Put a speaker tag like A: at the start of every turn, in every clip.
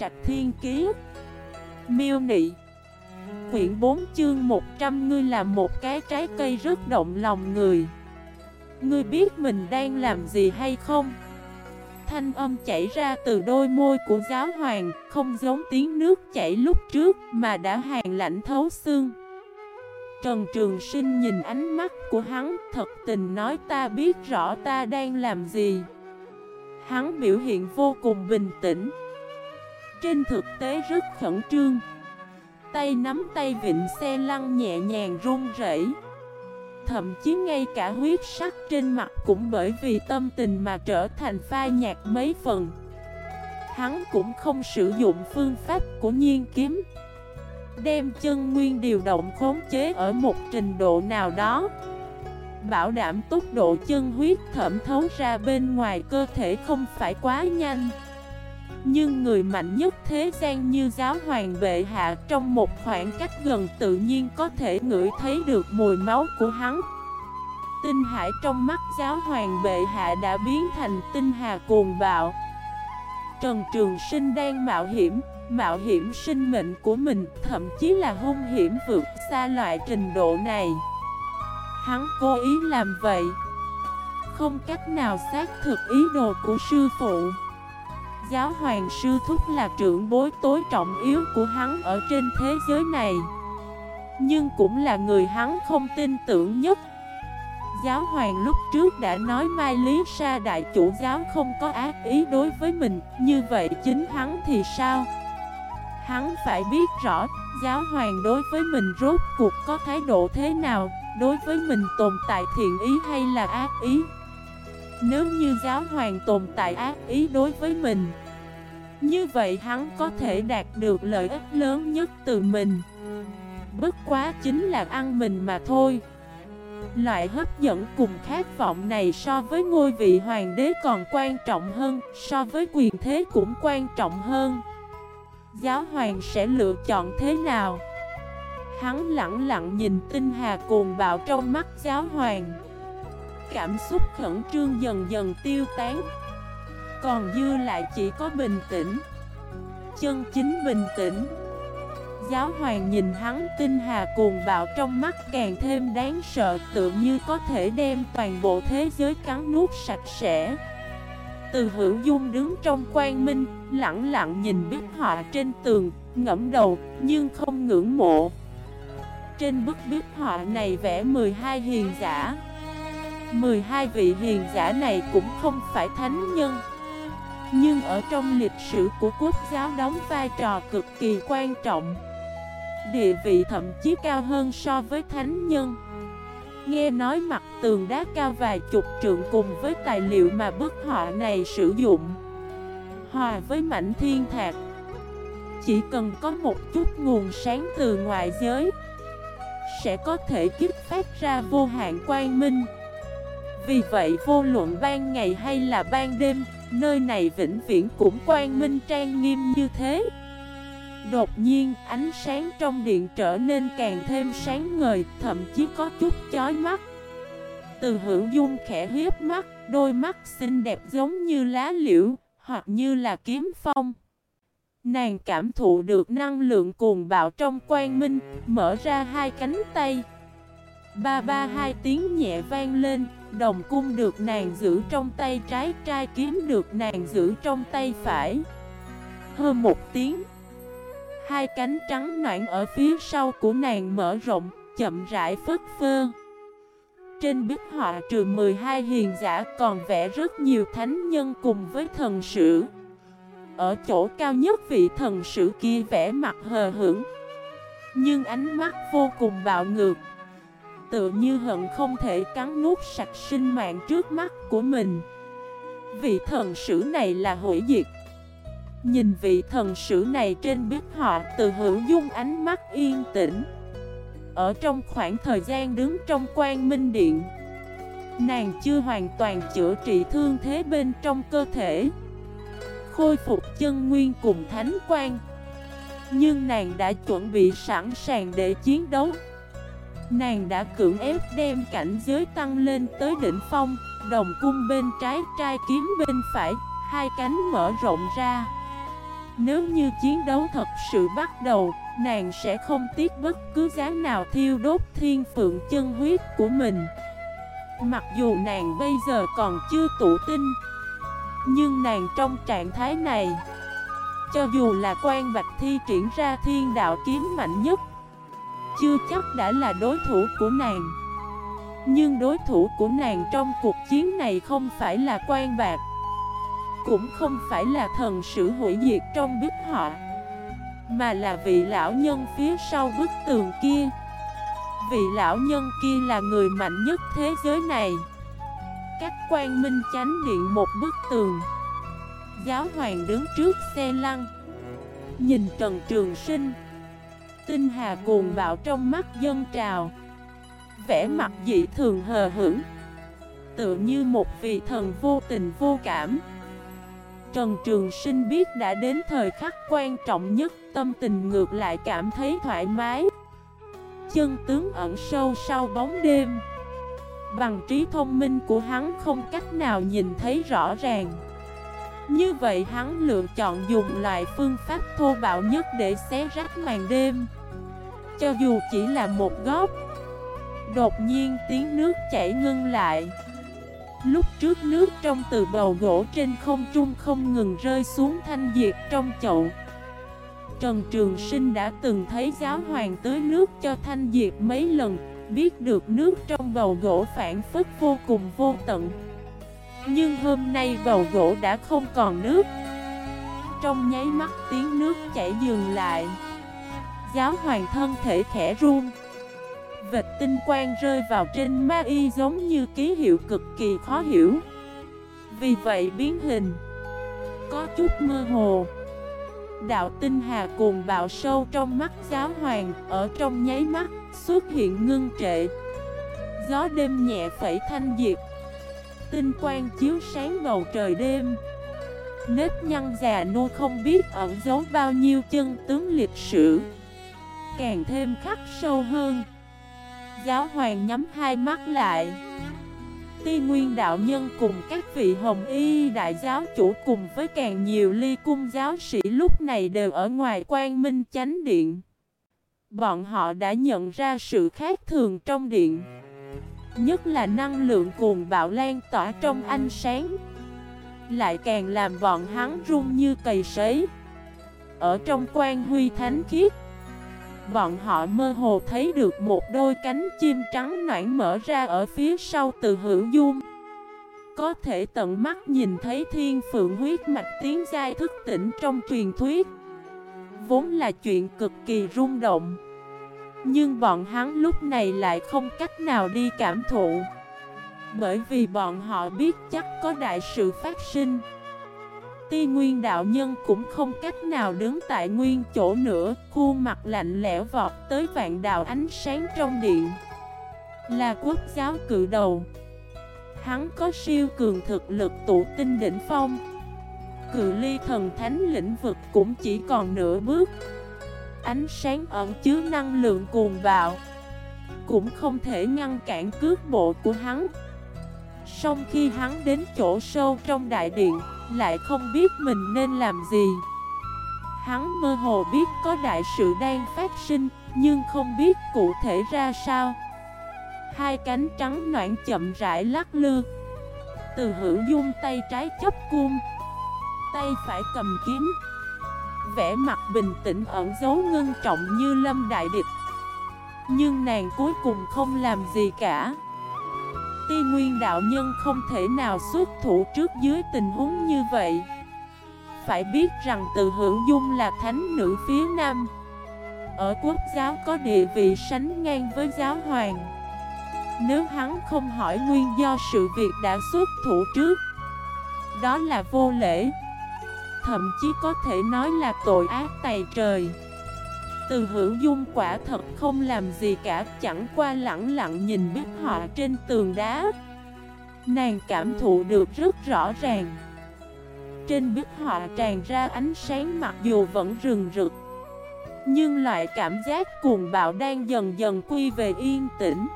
A: Trạch Thiên Kiế Miêu Nị. Quyển 4 chương 100 Ngươi là một cái trái cây rất động lòng người. Ngươi biết mình đang làm gì hay không? Thanh âm chảy ra từ đôi môi của giáo hoàng, Không giống tiếng nước chảy lúc trước Mà đã hàng lạnh thấu xương. Trần Trường Sinh nhìn ánh mắt của hắn, Thật tình nói ta biết rõ ta đang làm gì. Hắn biểu hiện vô cùng bình tĩnh. Trên thực tế rất khẩn trương. Tay nắm tay vịnh xe lăn nhẹ nhàng run rẩy. Thậm chí ngay cả huyết sắc trên mặt cũng bởi vì tâm tình mà trở thành pha nhạt mấy phần. Hắn cũng không sử dụng phương pháp của nhiên kiếm. Đem chân nguyên điều động khống chế ở một trình độ nào đó. Bảo đảm tốc độ chân huyết thẩm thấu ra bên ngoài cơ thể không phải quá nhanh. Nhưng người mạnh nhất thế gian như giáo hoàng bệ hạ Trong một khoảng cách gần tự nhiên có thể ngửi thấy được mùi máu của hắn. Tinh hải trong mắt giáo hoàng bệ hạ đã biến thành tinh hà cuồng bạo. Trần Trường Sinh đang mạo hiểm Mạo hiểm sinh mệnh của mình, Thậm chí là hung hiểm vượt xa loại trình độ này. Hắn cố ý làm vậy. Không cách nào xác thực ý đồ của sư phụ. Giáo hoàng sư thúc là trưởng bối tối trọng yếu của hắn ở trên thế giới này. Nhưng cũng là người hắn không tin tưởng nhất. Giáo hoàng lúc trước đã nói Mai Lý Sa đại chủ giáo không có ác ý đối với mình, Như vậy chính hắn thì sao? Hắn phải biết rõ, giáo hoàng đối với mình rốt cuộc có thái độ thế nào, Đối với mình tồn tại thiện ý hay là ác ý? Nếu như giáo hoàng tồn tại ác ý đối với mình, Như vậy hắn có thể đạt được lợi ích lớn nhất từ mình. Bất quá chính là ăn mình mà thôi. Loại hấp dẫn cùng khát vọng này so với ngôi vị hoàng đế còn quan trọng hơn, So với quyền thế cũng quan trọng hơn. Giáo hoàng sẽ lựa chọn thế nào? Hắn lặng lặng nhìn tinh hà cuồng bạo trong mắt giáo hoàng. Cảm xúc khẩn trương dần dần tiêu tán. Còn dư lại chỉ có bình tĩnh. Chân chính bình tĩnh. Giáo hoàng nhìn hắn tinh hà cuồng bạo trong mắt càng thêm đáng sợ, Tự như có thể đem toàn bộ thế giới cắn nuốt sạch sẽ. Từ hữu dung đứng trong quan minh Lặng lặng nhìn bức họa trên tường, Ngẫm đầu, nhưng không ngưỡng mộ. Trên bức bức họa này vẽ 12 hiền giả. 12 vị hiền giả này cũng không phải thánh nhân. Nhưng ở trong lịch sử của quốc giáo đóng vai trò cực kỳ quan trọng. Địa vị thậm chí cao hơn so với thánh nhân. Nghe nói mặt tường đá cao vài chục trượng cùng với tài liệu mà bức họa này sử dụng, Hòa với mảnh thiên thạc. Chỉ cần có một chút nguồn sáng từ ngoại giới, sẽ có thể kích phát ra vô hạn quang minh. Vì vậy vô luận ban ngày hay là ban đêm Nơi này vĩnh viễn cũng quang minh trang nghiêm như thế. Đột nhiên ánh sáng trong điện trở nên càng thêm sáng ngời Thậm chí có chút chói mắt. Từ hữu dung khẽ hiếp mắt Đôi mắt xinh đẹp giống như lá liễu Hoặc như là kiếm phong. Nàng cảm thụ được năng lượng cuồng bạo trong quang minh, mở ra hai cánh tay. Ba ba hai tiếng nhẹ vang lên, đồng cung được nàng giữ trong tay trái, trai kiếm được nàng giữ trong tay phải. Hơn một tiếng, hai cánh trắng noạn ở phía sau của nàng mở rộng, chậm rãi phất phơ. Trên bức họa trừ 12 hiền giả còn vẽ rất nhiều thánh nhân cùng với thần sử. Ở chỗ cao nhất vị thần sử kia vẽ mặt hờ hững Nhưng ánh mắt vô cùng bạo ngược Tự như hận không thể cắn nuốt sạch sinh mạng trước mắt của mình. Vị thần sử này là hủy diệt. Nhìn vị thần sử này trên biết họ từ hữu dung ánh mắt yên tĩnh. Ở trong khoảng thời gian đứng trong quan minh điện, Nàng chưa hoàn toàn chữa trị thương thế bên trong cơ thể, khôi phục chân nguyên cùng thánh quan Nhưng nàng đã chuẩn bị sẵn sàng để chiến đấu. Nàng đã cưỡng ép đem cảnh giới tăng lên tới đỉnh phong Đồng cung bên trái, trai kiếm bên phải Hai cánh mở rộng ra Nếu như chiến đấu thật sự bắt đầu, nàng sẽ không tiếc bất cứ giá nào thiêu đốt thiên phượng chân huyết của mình. Mặc dù nàng bây giờ còn chưa tụ tinh, nhưng nàng trong trạng thái này, cho dù là quan bạch thi triển ra thiên đạo kiếm mạnh nhất, chưa chắc đã là đối thủ của nàng. Nhưng đối thủ của nàng trong cuộc chiến này không phải là quan bạc, Cũng không phải là thần sử hủy diệt trong bức họ, Mà là vị lão nhân phía sau bức tường kia. Vị lão nhân kia là người mạnh nhất thế giới này. Cách quan minh chánh điện một bức tường. Giáo hoàng đứng trước xe lăn, Nhìn Trần Trường Sinh. Tinh hà cuồng bạo trong mắt dân trào. Vẻ mặt dị thường hờ hững Tự như một vị thần vô tình vô cảm. Trần Trường Sinh biết đã đến thời khắc quan trọng nhất, Tâm tình ngược lại cảm thấy thoải mái. Chân tướng ẩn sâu sau bóng đêm. Bằng trí thông minh của hắn không cách nào nhìn thấy rõ ràng. Như vậy hắn lựa chọn dùng loại phương pháp thô bạo nhất để xé rách màn đêm. Cho dù chỉ là một góc. Đột nhiên tiếng nước chảy ngưng lại. Lúc trước nước trong từ bầu gỗ trên không trung không ngừng rơi xuống thanh diệt trong chậu. Trần Trường Sinh đã từng thấy giáo hoàng tưới nước cho thanh diệt mấy lần, Biết được nước trong bầu gỗ phản phất vô cùng vô tận. Nhưng hôm nay bầu gỗ đã không còn nước. Trong nháy mắt tiếng nước chảy dừng lại. Giáo hoàng thân thể khẽ run. Vệt tinh quang rơi vào trên ma y giống như ký hiệu cực kỳ khó hiểu. Vì vậy biến hình, Có chút mơ hồ. Đạo tinh hà cùng bạo sâu trong mắt giáo hoàng, Ở trong nháy mắt xuất hiện ngưng trệ. Gió đêm nhẹ phẩy thanh diệt. Tinh quang chiếu sáng bầu trời đêm. Nếp nhăn già nua không biết ẩn giấu bao nhiêu chân tướng lịch sử. Càng thêm khắc sâu hơn. Giáo hoàng nhắm hai mắt lại. Ti nguyên đạo nhân cùng các vị hồng y đại giáo chủ cùng với càng nhiều ly cung giáo sĩ lúc này đều ở ngoài quan minh chánh điện. Bọn họ đã nhận ra sự khác thường trong điện, Nhất là năng lượng cuồng bạo lan tỏa trong ánh sáng. Lại càng làm bọn hắn run như cầy sấy. Ở trong quan huy thánh khiết Bọn họ mơ hồ thấy được một đôi cánh chim trắng noãn mở ra ở phía sau từ hữu dung. Có thể tận mắt nhìn thấy thiên phượng huyết mạch tiếng giai thức tỉnh trong truyền thuyết. Vốn là chuyện cực kỳ rung động. Nhưng bọn hắn lúc này lại không cách nào đi cảm thụ. Bởi vì bọn họ biết chắc có đại sự phát sinh. Ti nguyên đạo nhân cũng không cách nào đứng tại nguyên chỗ nữa, Khuôn mặt lạnh lẽo vọt tới vạn đạo ánh sáng trong điện. Là quốc giáo cự đầu. Hắn có siêu cường thực lực tụ tinh đỉnh phong. Cự ly thần thánh lĩnh vực cũng chỉ còn nửa bước. Ánh sáng ẩn chứa năng lượng cuồng bạo. Cũng không thể ngăn cản cước bộ của hắn. Sau khi hắn đến chỗ sâu trong đại điện lại không biết mình nên làm gì. Hắn mơ hồ biết có đại sự đang phát sinh, Nhưng không biết cụ thể ra sao. Hai cánh trắng noạn chậm rãi lắc lư. Từ hữu dung tay trái chấp cung, Tay phải cầm kiếm. Vẽ mặt bình tĩnh ẩn dấu ngưng trọng như lâm đại địch. Nhưng nàng cuối cùng không làm gì cả. Ti Nguyên đạo nhân không thể nào xuất thủ trước dưới tình huống như vậy. Phải biết rằng từ hữu dung là thánh nữ phía nam. Ở quốc giáo có địa vị sánh ngang với giáo hoàng. Nếu hắn không hỏi nguyên do sự việc đã xuất thủ trước, Đó là vô lễ. Thậm chí có thể nói là tội ác tày trời từ hữu dung quả thật không làm gì cả, Chẳng qua lặng lặng nhìn biết họ trên tường đá. Nàng cảm thụ được rất rõ ràng. Trên bức họa tràn ra ánh sáng mặc dù vẫn rừng rực, Nhưng loại cảm giác cuồng bạo đang dần dần quy về yên tĩnh.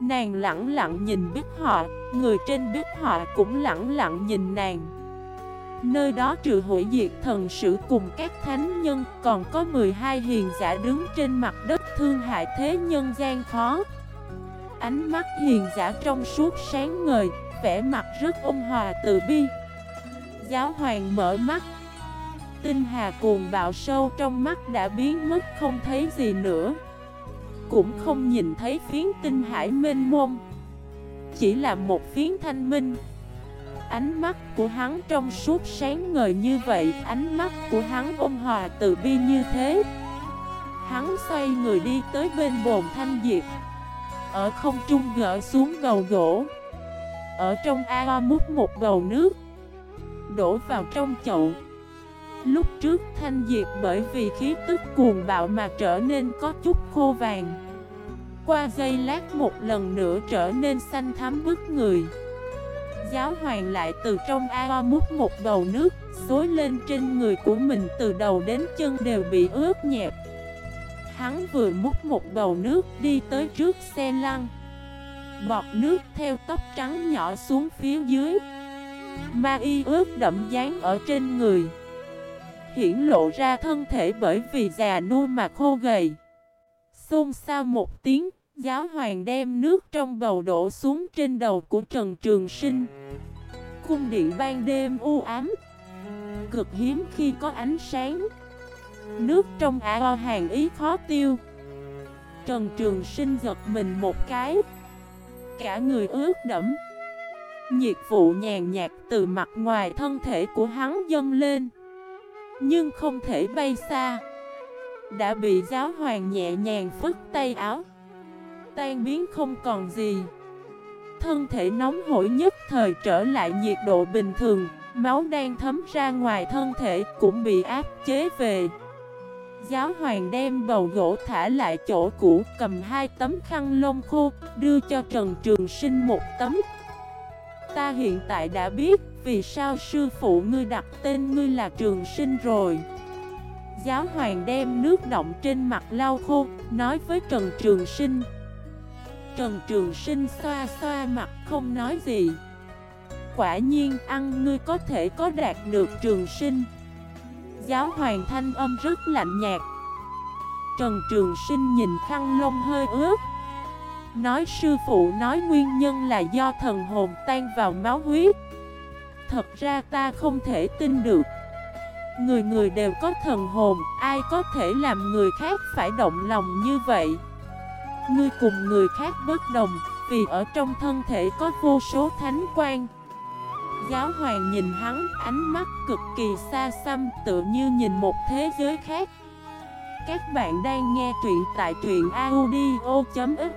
A: Nàng lặng lặng nhìn bức họa, Người trên bức họa cũng lặng lặng nhìn nàng. Nơi đó trừ hủy diệt thần sử cùng các thánh nhân, Còn có 12 hiền giả đứng trên mặt đất thương hại thế nhân gian khó. Ánh mắt hiền giả trong suốt sáng ngời, vẻ mặt rất ôn hòa từ bi. Giáo hoàng mở mắt. Tinh hà cuồng bạo sâu trong mắt đã biến mất, không thấy gì nữa. Cũng không nhìn thấy phiến tinh hải mênh mông. Chỉ là một phiến thanh minh. Ánh mắt của hắn trong suốt sáng ngời như vậy, Ánh mắt của hắn ôn hòa tự bi như thế. Hắn xoay người đi tới bên bồn thanh diệp. Ở không trung gỡ xuống gầu gỗ. Ở trong ao múc một gầu nước. Đổ vào trong chậu. Lúc trước thanh diệp bởi vì khí tức cuồng bạo mà trở nên có chút khô vàng. Qua giây lát một lần nữa trở nên xanh thắm bức người. Giáo hoàng lại từ trong ao múc một bầu nước, Xối lên trên người của mình, từ đầu đến chân đều bị ướt nhẹp. Hắn vừa múc một bầu nước đi tới trước xe lăn, Bọt nước theo tóc trắng nhỏ xuống phía dưới. Ma y ướt đậm dán ở trên người, Hiển lộ ra thân thể bởi vì già nua mà khô gầy. Xôn xao một tiếng Giáo hoàng đem nước trong bầu đổ xuống trên đầu của Trần Trường Sinh. Cung điện ban đêm u ám, Cực hiếm khi có ánh sáng. Nước trong ao hàng ý khó tiêu. Trần Trường Sinh giật mình một cái, Cả người ướt đẫm. Nhiệt vụ nhàn nhạt từ mặt ngoài thân thể của hắn dâng lên, Nhưng không thể bay xa. Đã bị giáo hoàng nhẹ nhàng phức tay áo. Tan biến không còn gì. Thân thể nóng hổi nhất thời trở lại nhiệt độ bình thường, Máu đang thấm ra ngoài thân thể cũng bị áp chế về. Giáo hoàng đem bầu gỗ thả lại chỗ cũ, Cầm hai tấm khăn lông khô, Đưa cho Trần Trường Sinh một tấm. Ta hiện tại đã biết Vì sao sư phụ ngươi đặt tên ngươi là Trường Sinh rồi. Giáo hoàng đem nước động trên mặt lau khô, Nói với Trần Trường Sinh. Trần Trường Sinh xoa xoa mặt không nói gì. Quả nhiên ăn ngươi có thể có đạt được Trường Sinh. Giáo hoàng thanh âm rất lạnh nhạt. Trần Trường Sinh nhìn khăn lông hơi ướt. Nói sư phụ nói nguyên nhân là do thần hồn tan vào máu huyết. Thật ra ta không thể tin được. Người người đều có thần hồn, Ai có thể làm người khác phải động lòng như vậy? Ngươi cùng người khác bất đồng, Vì ở trong thân thể có vô số thánh quan Giáo hoàng nhìn hắn, ánh mắt cực kỳ xa xăm, Tựa như nhìn một thế giới khác. Các bạn đang nghe truyện tại truyện audio.fif